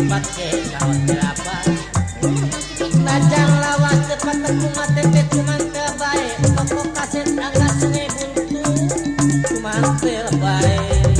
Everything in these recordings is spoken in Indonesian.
tempat kalau berapa Tajang lawas cepat tepung tempe cuma kebaik Toko kaset angkat seni buntu cuma terbaik.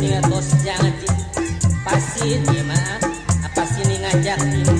bos jangan pasti dia maaf apa sini ngajak dia